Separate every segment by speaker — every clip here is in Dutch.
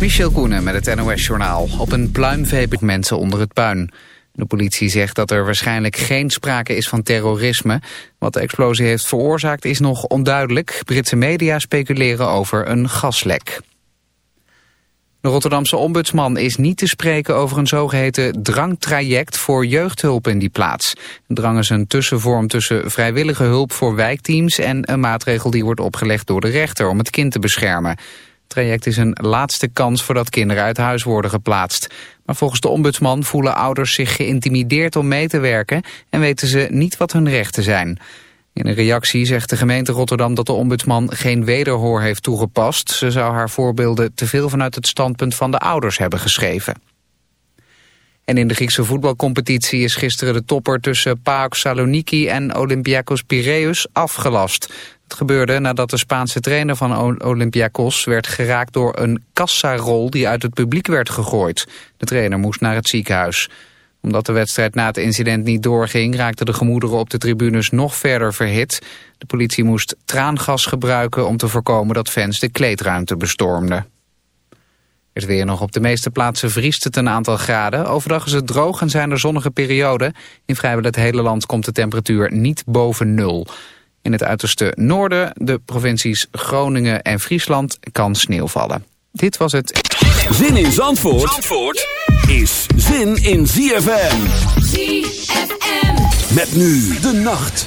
Speaker 1: Michel Koenen met het NOS-journaal. Op een pluimvee mensen onder het puin. De politie zegt dat er waarschijnlijk geen sprake is van terrorisme. Wat de explosie heeft veroorzaakt is nog onduidelijk. Britse media speculeren over een gaslek. De Rotterdamse ombudsman is niet te spreken over een zogeheten drangtraject voor jeugdhulp in die plaats. Drang is een tussenvorm tussen vrijwillige hulp voor wijkteams en een maatregel die wordt opgelegd door de rechter om het kind te beschermen. Traject is een laatste kans voordat kinderen uit huis worden geplaatst. Maar volgens de ombudsman voelen ouders zich geïntimideerd om mee te werken en weten ze niet wat hun rechten zijn. In een reactie zegt de gemeente Rotterdam dat de ombudsman geen wederhoor heeft toegepast. Ze zou haar voorbeelden te veel vanuit het standpunt van de ouders hebben geschreven. En in de Griekse voetbalcompetitie is gisteren de topper tussen PAOK Saloniki en Olympiakos Piraeus afgelast. Gebeurde nadat de Spaanse trainer van Olympiakos werd geraakt door een kassarol die uit het publiek werd gegooid. De trainer moest naar het ziekenhuis omdat de wedstrijd na het incident niet doorging... raakten de gemoederen op de tribunes nog verder verhit. De politie moest traangas gebruiken om te voorkomen dat fans de kleedruimte bestormden. Het weer nog op de meeste plaatsen vriest het een aantal graden. Overdag is het droog en zijn er zonnige perioden. In vrijwel het hele land komt de temperatuur niet boven nul. In het uiterste noorden, de provincies Groningen en Friesland, kan sneeuw vallen. Dit was het.
Speaker 2: Zin in Zandvoort, Zandvoort? is zin in ZFM.
Speaker 3: ZFM.
Speaker 2: Met nu de nacht.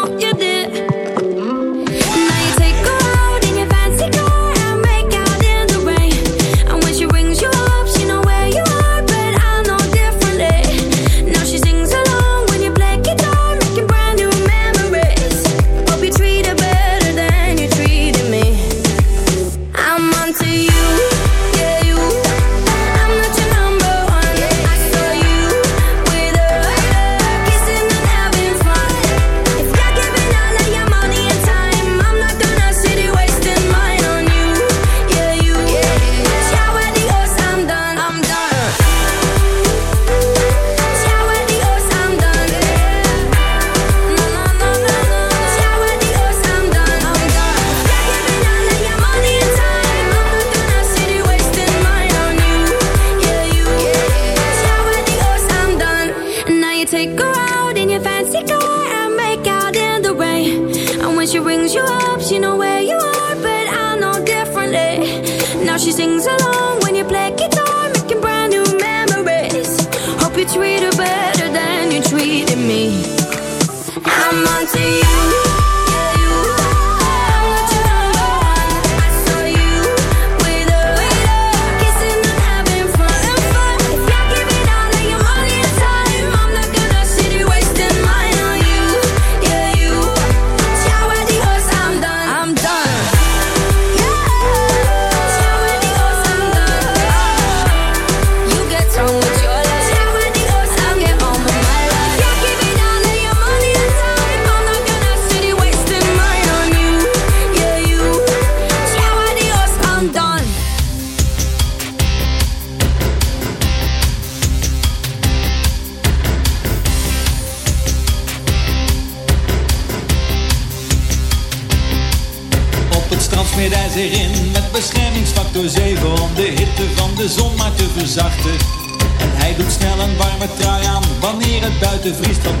Speaker 4: de
Speaker 5: Vries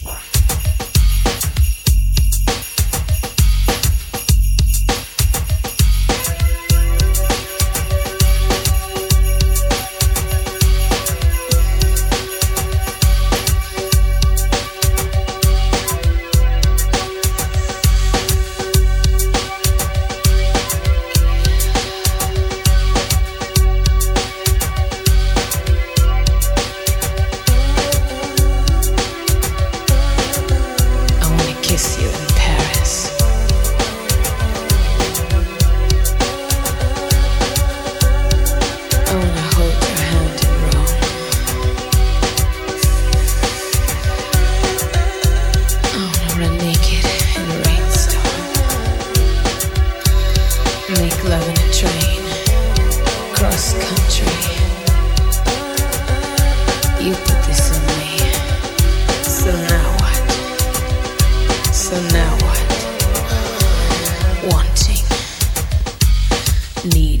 Speaker 6: So now what? Wanting, need.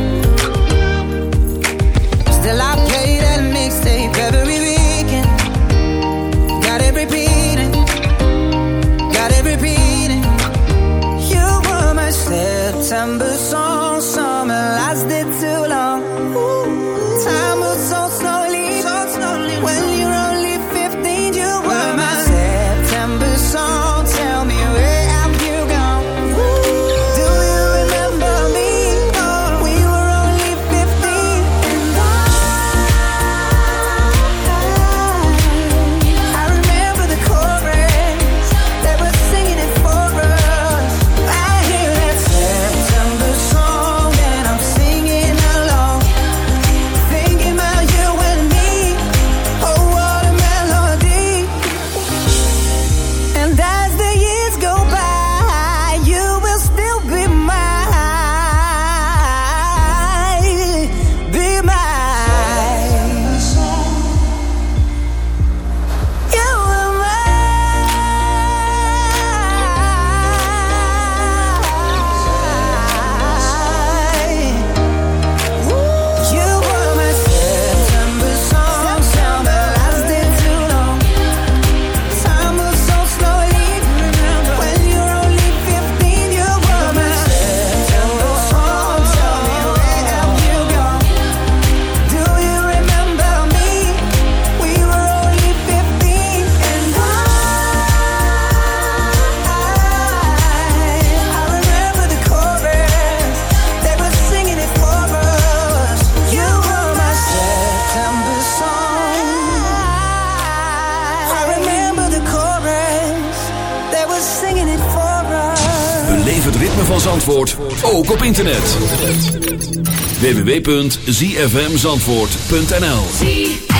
Speaker 5: www.zfmzandvoort.nl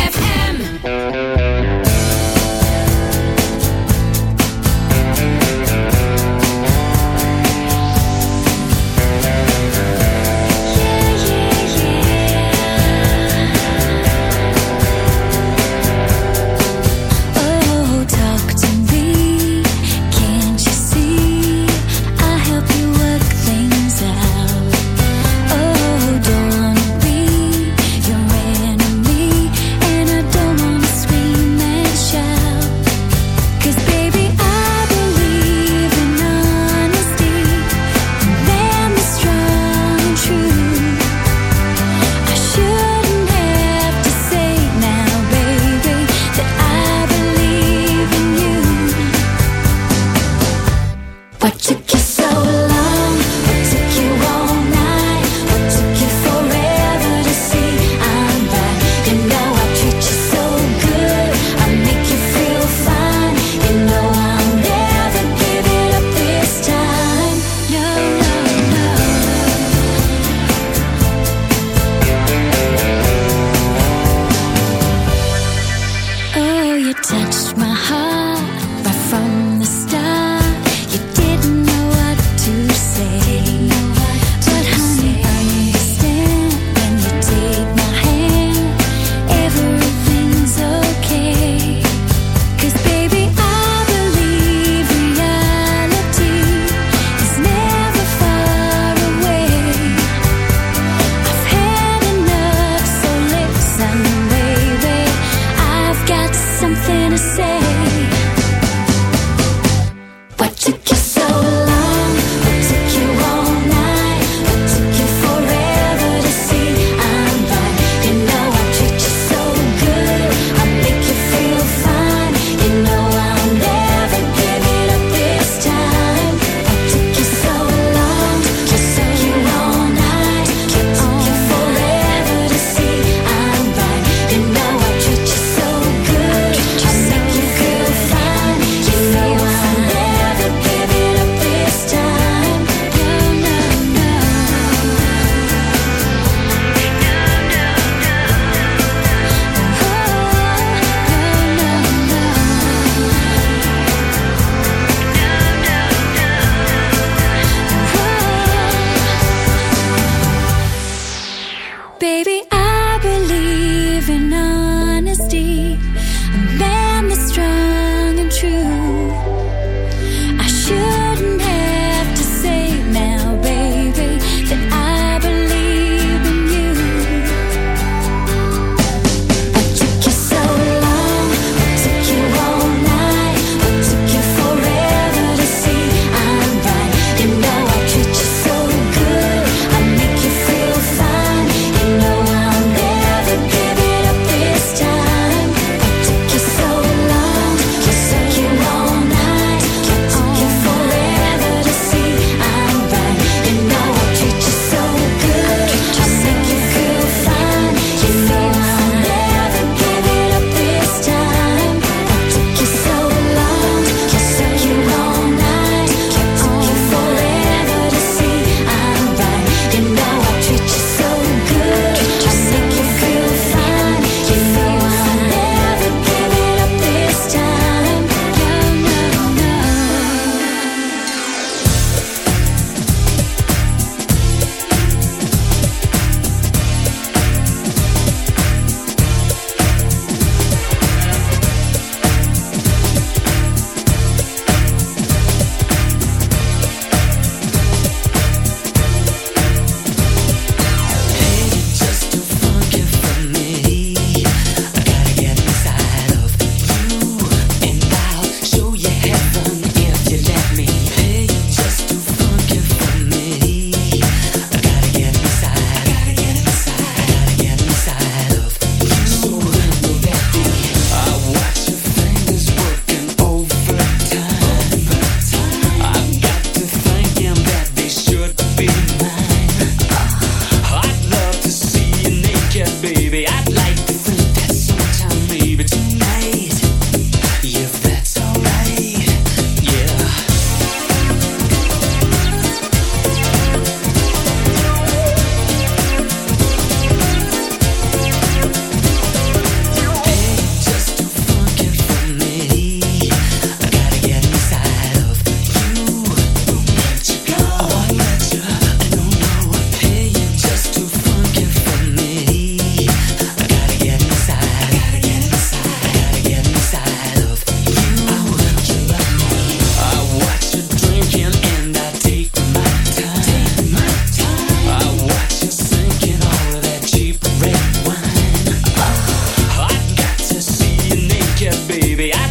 Speaker 2: baby. I